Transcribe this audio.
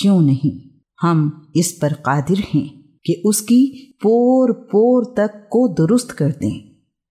क्यों नहीं? हम इस पर कादिर हैं कि उसकी पोर पोर तक को दुरुस्त कर दें।